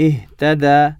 اهتدى.